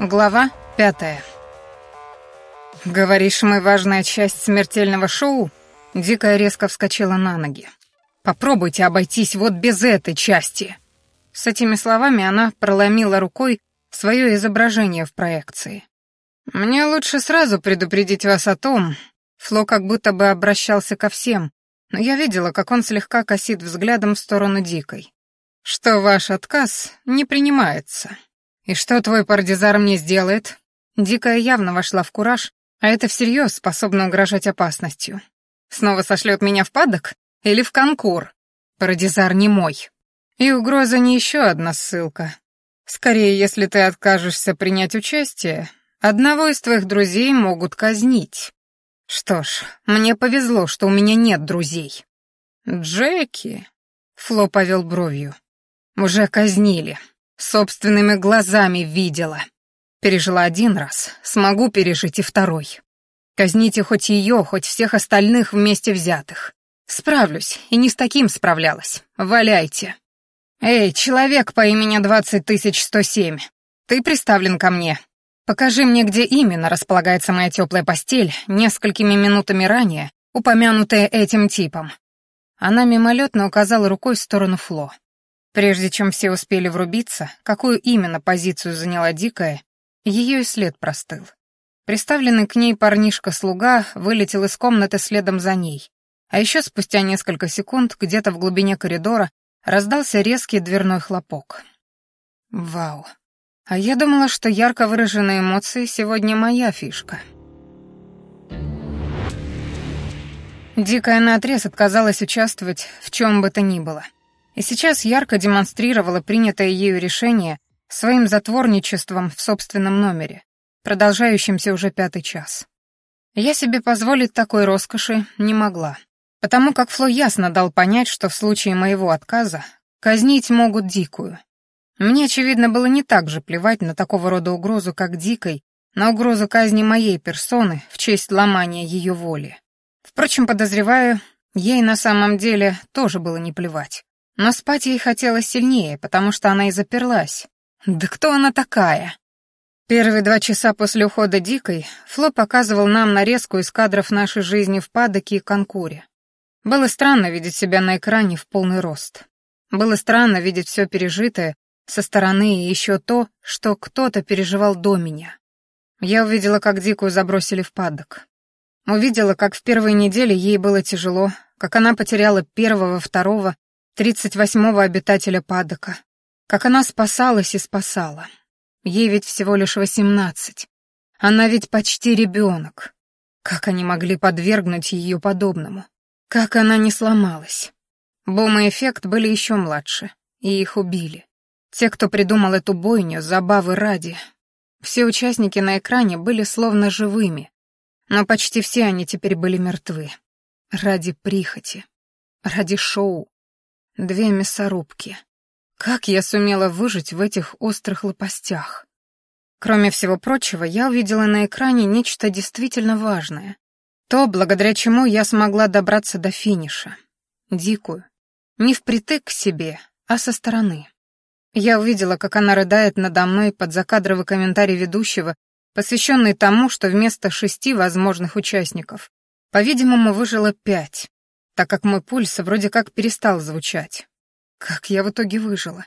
Глава пятая. «Говоришь, мы важная часть смертельного шоу?» Дикая резко вскочила на ноги. «Попробуйте обойтись вот без этой части!» С этими словами она проломила рукой свое изображение в проекции. «Мне лучше сразу предупредить вас о том...» Фло как будто бы обращался ко всем, но я видела, как он слегка косит взглядом в сторону Дикой. «Что ваш отказ не принимается». «И что твой пардизар мне сделает?» Дикая явно вошла в кураж, а это всерьез способно угрожать опасностью. «Снова сошлет меня в падок или в конкур?» Парадизар не мой. И угроза не еще одна ссылка. Скорее, если ты откажешься принять участие, одного из твоих друзей могут казнить. Что ж, мне повезло, что у меня нет друзей. Джеки, Фло повел бровью. Уже казнили. Собственными глазами видела. Пережила один раз, смогу пережить и второй. Казните хоть ее, хоть всех остальных вместе взятых. Справлюсь, и не с таким справлялась. Валяйте. Эй, человек по имени 20107, ты приставлен ко мне. Покажи мне, где именно располагается моя теплая постель, несколькими минутами ранее, упомянутая этим типом. Она мимолетно указала рукой в сторону Фло. Прежде чем все успели врубиться, какую именно позицию заняла Дикая, ее и след простыл. Приставленный к ней парнишка-слуга вылетел из комнаты следом за ней, а еще спустя несколько секунд где-то в глубине коридора раздался резкий дверной хлопок. Вау. А я думала, что ярко выраженные эмоции сегодня моя фишка. Дикая наотрез отказалась участвовать в чем бы то ни было — и сейчас ярко демонстрировала принятое ею решение своим затворничеством в собственном номере, продолжающимся уже пятый час. Я себе позволить такой роскоши не могла, потому как Фло ясно дал понять, что в случае моего отказа казнить могут дикую. Мне, очевидно, было не так же плевать на такого рода угрозу, как дикой, на угрозу казни моей персоны в честь ломания ее воли. Впрочем, подозреваю, ей на самом деле тоже было не плевать. Но спать ей хотелось сильнее, потому что она и заперлась. Да кто она такая? Первые два часа после ухода Дикой Фло показывал нам нарезку из кадров нашей жизни в Падоке и Конкуре. Было странно видеть себя на экране в полный рост. Было странно видеть все пережитое со стороны и еще то, что кто-то переживал до меня. Я увидела, как Дикую забросили в падок. Увидела, как в первые недели ей было тяжело, как она потеряла первого, второго, тридцать восьмого обитателя Падока. Как она спасалась и спасала. Ей ведь всего лишь восемнадцать. Она ведь почти ребенок. Как они могли подвергнуть ее подобному? Как она не сломалась? Бум и Эффект были еще младше, и их убили. Те, кто придумал эту бойню, забавы ради. Все участники на экране были словно живыми, но почти все они теперь были мертвы. Ради прихоти, ради шоу, Две мясорубки. Как я сумела выжить в этих острых лопастях? Кроме всего прочего, я увидела на экране нечто действительно важное. То, благодаря чему я смогла добраться до финиша. Дикую. Не впритык к себе, а со стороны. Я увидела, как она рыдает надо мной под закадровый комментарий ведущего, посвященный тому, что вместо шести возможных участников, по-видимому, выжило пять, так как мой пульс вроде как перестал звучать. Как я в итоге выжила?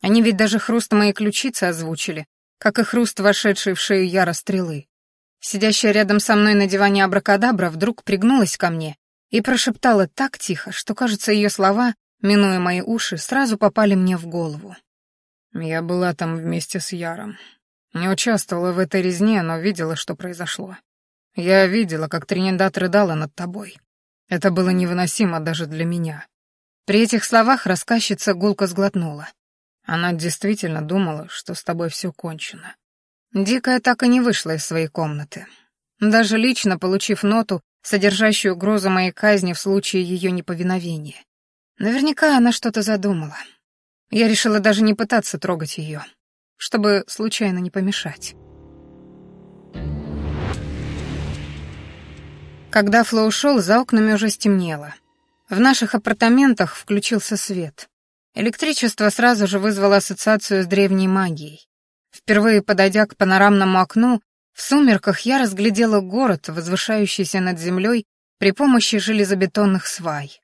Они ведь даже хруст моей ключицы озвучили, как и хруст вошедшей в шею яра стрелы. Сидящая рядом со мной на диване абракадабра вдруг пригнулась ко мне и прошептала так тихо, что, кажется, ее слова, минуя мои уши, сразу попали мне в голову. Я была там вместе с Яром. Не участвовала в этой резне, но видела, что произошло. Я видела, как Тринидад рыдала над тобой. Это было невыносимо даже для меня. При этих словах рассказчица гулко сглотнула. Она действительно думала, что с тобой все кончено. Дикая так и не вышла из своей комнаты. Даже лично получив ноту, содержащую угрозу моей казни в случае ее неповиновения. Наверняка она что-то задумала. Я решила даже не пытаться трогать ее, чтобы случайно не помешать. Когда Фло ушел, за окнами уже стемнело. В наших апартаментах включился свет. Электричество сразу же вызвало ассоциацию с древней магией. Впервые подойдя к панорамному окну, в сумерках я разглядела город, возвышающийся над землей при помощи железобетонных свай.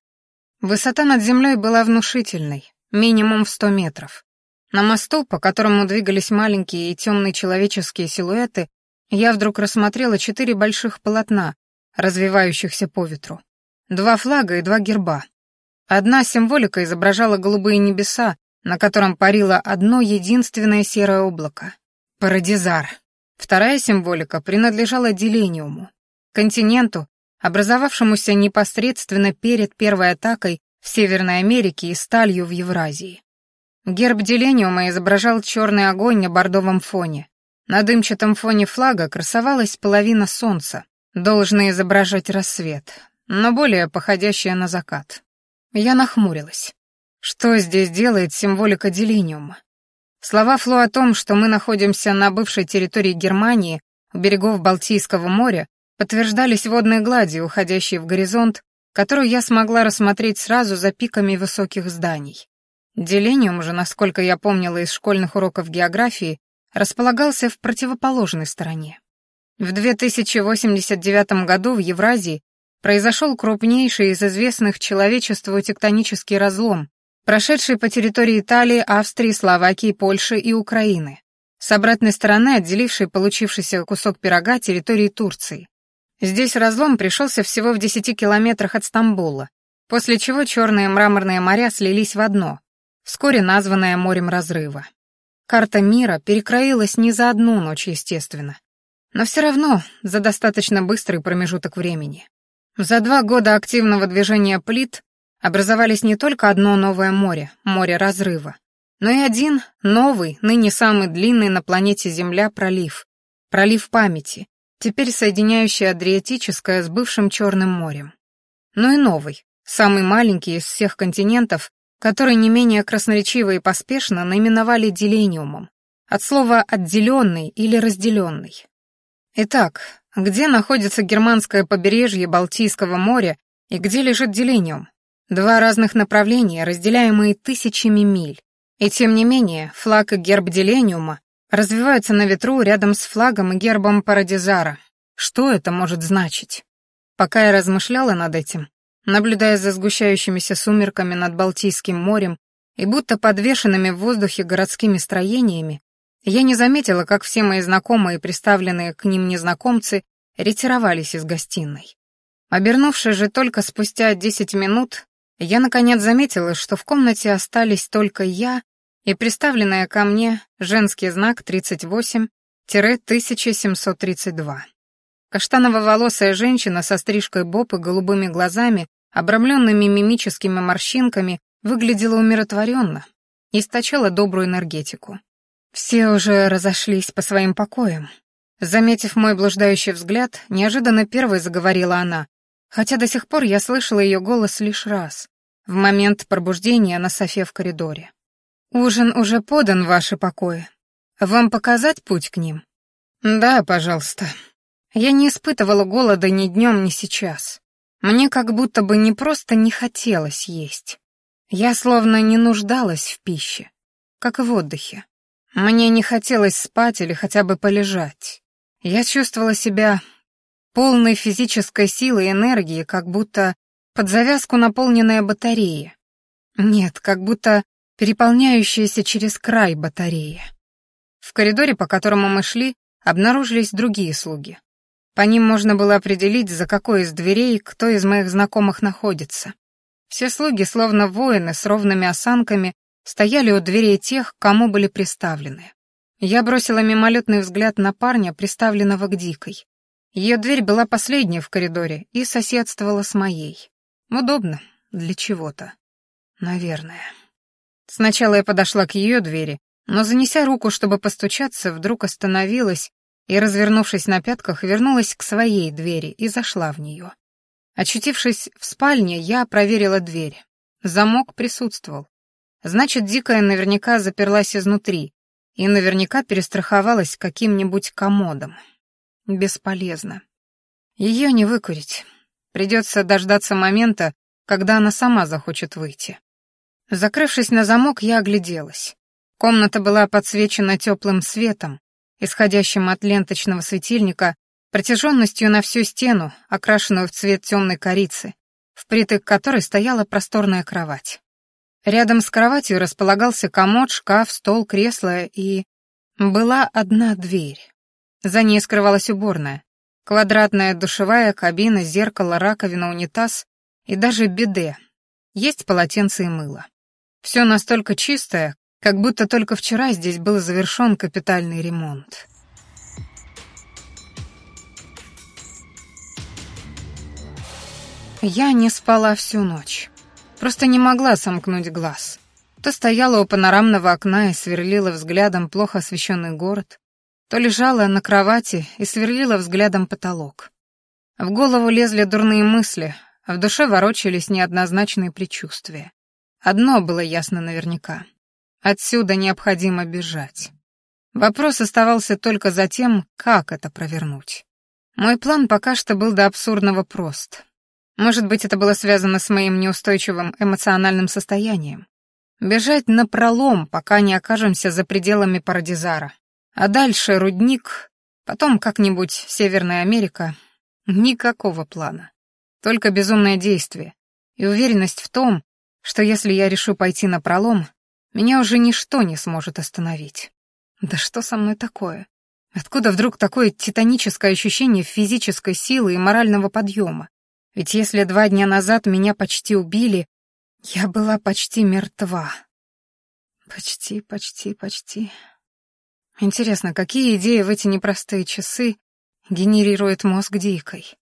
Высота над землей была внушительной, минимум в сто метров. На мосту, по которому двигались маленькие и темные человеческие силуэты, я вдруг рассмотрела четыре больших полотна, развивающихся по ветру. Два флага и два герба. Одна символика изображала голубые небеса, на котором парило одно единственное серое облако — Парадизар. Вторая символика принадлежала Делениуму, континенту, образовавшемуся непосредственно перед первой атакой в Северной Америке и сталью в Евразии. Герб Делениума изображал черный огонь на бордовом фоне. На дымчатом фоне флага красовалась половина солнца, должна изображать рассвет, но более походящая на закат. Я нахмурилась. Что здесь делает символика Делениума? Слова Фло о том, что мы находимся на бывшей территории Германии, у берегов Балтийского моря, подтверждались водной гладью, уходящей в горизонт, которую я смогла рассмотреть сразу за пиками высоких зданий. Делениум же, насколько я помнила из школьных уроков географии, располагался в противоположной стороне. В 2089 году в Евразии произошел крупнейший из известных человечеству тектонический разлом, прошедший по территории Италии, Австрии, Словакии, Польши и Украины, с обратной стороны отделивший получившийся кусок пирога территории Турции. Здесь разлом пришелся всего в 10 километрах от Стамбула, после чего черные мраморные моря слились в одно, вскоре названное морем разрыва. Карта мира перекроилась не за одну ночь, естественно, но все равно за достаточно быстрый промежуток времени. За два года активного движения плит образовались не только одно новое море, море разрыва, но и один новый, ныне самый длинный на планете Земля пролив, пролив памяти, теперь соединяющий Адриатическое с бывшим Черным морем. Но и новый, самый маленький из всех континентов, который не менее красноречиво и поспешно наименовали делениумом, от слова «отделенный» или «разделенный». Итак, где находится германское побережье Балтийского моря и где лежит делениум? Два разных направления, разделяемые тысячами миль. И тем не менее, флаг и герб Делениума развиваются на ветру рядом с флагом и гербом Парадизара. Что это может значить? Пока я размышляла над этим, наблюдая за сгущающимися сумерками над Балтийским морем и будто подвешенными в воздухе городскими строениями, я не заметила, как все мои знакомые и приставленные к ним незнакомцы ретировались из гостиной. Обернувшись же только спустя десять минут, я наконец заметила, что в комнате остались только я и приставленная ко мне женский знак 38-1732. Каштаново-волосая женщина со стрижкой боб и голубыми глазами, обрамленными мимическими морщинками, выглядела умиротворенно источала добрую энергетику. Все уже разошлись по своим покоям. Заметив мой блуждающий взгляд, неожиданно первой заговорила она, хотя до сих пор я слышала ее голос лишь раз, в момент пробуждения на софе в коридоре. «Ужин уже подан в ваши покои. Вам показать путь к ним?» «Да, пожалуйста». Я не испытывала голода ни днем, ни сейчас. Мне как будто бы не просто не хотелось есть. Я словно не нуждалась в пище, как и в отдыхе. Мне не хотелось спать или хотя бы полежать. Я чувствовала себя полной физической силы и энергии, как будто под завязку наполненная батарея. Нет, как будто переполняющаяся через край батарея. В коридоре, по которому мы шли, обнаружились другие слуги. По ним можно было определить, за какой из дверей кто из моих знакомых находится. Все слуги, словно воины с ровными осанками, стояли у дверей тех, кому были приставлены. Я бросила мимолетный взгляд на парня, приставленного к Дикой. Ее дверь была последняя в коридоре и соседствовала с моей. Удобно. Для чего-то. Наверное. Сначала я подошла к ее двери, но, занеся руку, чтобы постучаться, вдруг остановилась и, развернувшись на пятках, вернулась к своей двери и зашла в нее. Очутившись в спальне, я проверила дверь. Замок присутствовал. Значит, Дикая наверняка заперлась изнутри и наверняка перестраховалась каким-нибудь комодом. Бесполезно. Ее не выкурить. Придется дождаться момента, когда она сама захочет выйти. Закрывшись на замок, я огляделась. Комната была подсвечена теплым светом, исходящим от ленточного светильника, протяженностью на всю стену, окрашенную в цвет темной корицы, впритык которой стояла просторная кровать. Рядом с кроватью располагался комод, шкаф, стол, кресло и... Была одна дверь. За ней скрывалась уборная. Квадратная душевая кабина, зеркало, раковина, унитаз и даже биде. Есть полотенце и мыло. Все настолько чистое, как будто только вчера здесь был завершен капитальный ремонт. Я не спала всю ночь. Просто не могла сомкнуть глаз. То стояла у панорамного окна и сверлила взглядом плохо освещенный город, то лежала на кровати и сверлила взглядом потолок. В голову лезли дурные мысли, а в душе ворочались неоднозначные предчувствия. Одно было ясно наверняка. Отсюда необходимо бежать. Вопрос оставался только за тем, как это провернуть. Мой план пока что был до абсурдного прост. Может быть, это было связано с моим неустойчивым эмоциональным состоянием. Бежать напролом, пока не окажемся за пределами Парадизара. А дальше рудник, потом как-нибудь Северная Америка. Никакого плана. Только безумное действие и уверенность в том, что если я решу пойти на пролом, меня уже ничто не сможет остановить. Да что со мной такое? Откуда вдруг такое титаническое ощущение физической силы и морального подъема? Ведь если два дня назад меня почти убили, я была почти мертва. Почти, почти, почти. Интересно, какие идеи в эти непростые часы генерирует мозг Дикой?